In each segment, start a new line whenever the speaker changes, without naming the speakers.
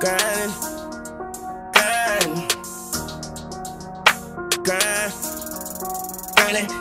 grinding, grinding, grinding, grinding.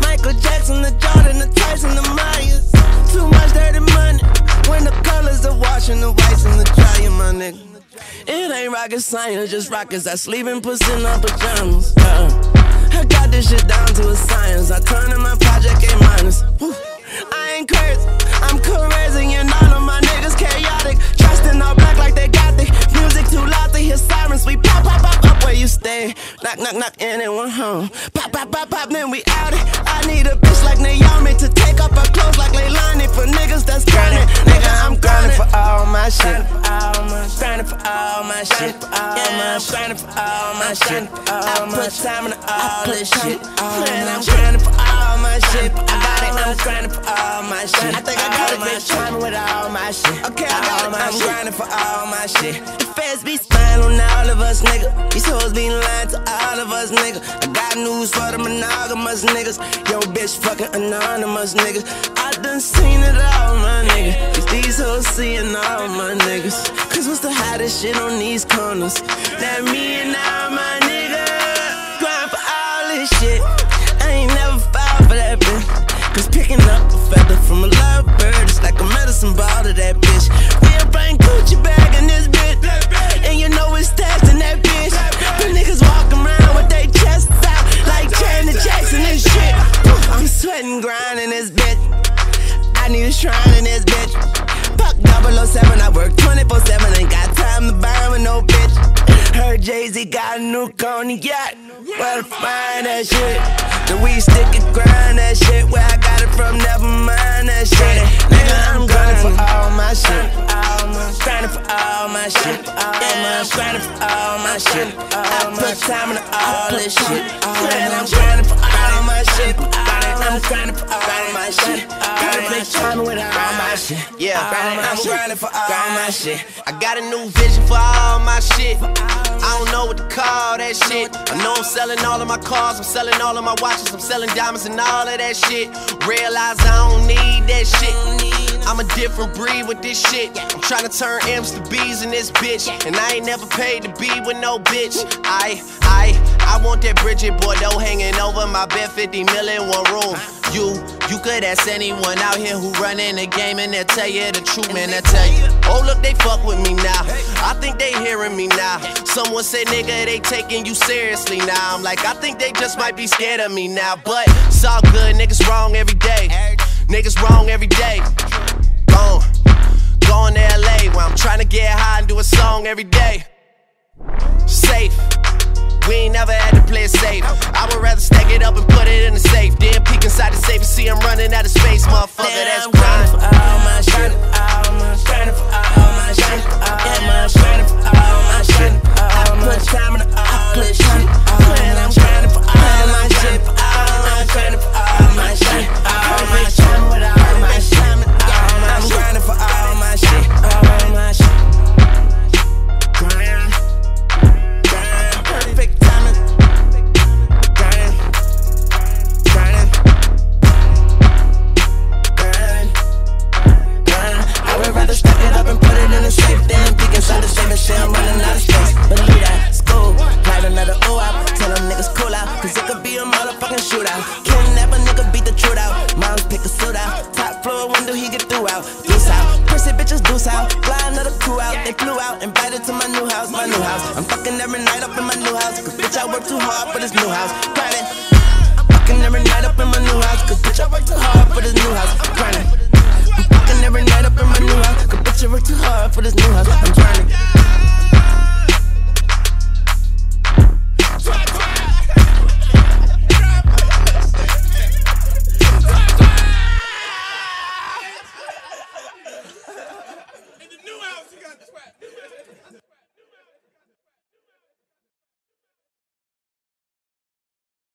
Michael Jackson, the Jordan, the Tyson, the Myers. Too much dirty money when the colors are washing the whites and the dryer, my nigga. It ain't rocket science, just rockets that sleep in pussy in our pajamas. Uh, I got this shit down to a science. I turn in my project A minus. I ain't crazy, I'm Knock, knock, knock, anyone home. Pop, pop, pop, pop, then we out it. I need a bitch like Naomi to take off her clothes like Leilani for niggas that's grinding. Nigga, I'm grinding for all my shit. Grinding for all my shit. I'm grinding for all my shit. I put time into all this shit. Man, I'm grinding for all my shit. I got it, I'm grinding for all my shit. I think I got it, bitch, grinding with all my shit. Okay, I got it, I'm grinding for all my shit. The feds be on all of us, nigga. These hoes be lying to all of us, nigga. I got news for the monogamous niggas. Yo, bitch, fucking anonymous, nigga. I done seen it all, my nigga. Cause these hoes seeing all my niggas. Cause what's the hottest shit on these corners? That me and all my niggas. Grind for all this shit. I ain't never fall for that bitch. Cause picking up a feather from a lovebird is like a medicine ball to that bitch. 007, I work 24 7. Ain't got time to burn with no bitch. Heard Jay Z got a new cognac. Where to find that shit? The weed stick and grind that shit. Where I got it from, never mind that shit. Nigga, I'm grinding for all my shit. Grinding for all my shit. Yeah, I'm grinding for all my shit. I put time into all this shit. Man, I'm grinding for all my shit. I'm grinding for uh, all my shit. Uh, Gotta play time with all uh, my shit.
Yeah,
I'm grinding for all my shit.
I got a new vision for all my shit. I don't know what to call that shit. I know I'm selling all of my cars, I'm selling all of my watches, I'm selling diamonds and all of that shit. Realize I don't need that shit. I'm a different breed with this shit. I'm trying to turn M's to B's in this bitch. And I ain't never paid to be with no bitch. I, I, I want that Brigitte Bardot hanging over my bed, 50 million, one room. You, you could ask anyone out here who running the game and they'll tell you the truth, man. They'll tell you, oh look, they fuck with me now. I think they hearing me now. Someone said, nigga, they taking you seriously now. I'm like, I think they just might be scared of me now. But it's all good, niggas wrong every day. Niggas wrong every day. Gone, going to LA where I'm trying to get high and do a song every day. Safe. We ain't never had to play it safe. I would rather stack it up and put it in the safe. Then peek inside the safe and see I'm running out of space, motherfucker.
They flew out. Invited to my new house, my new house. I'm fucking every night up in my new house. Cause bitch, I work too hard for this new house. Grinding. I'm fucking every night up in my new house. Cause bitch, I work too hard for this new house.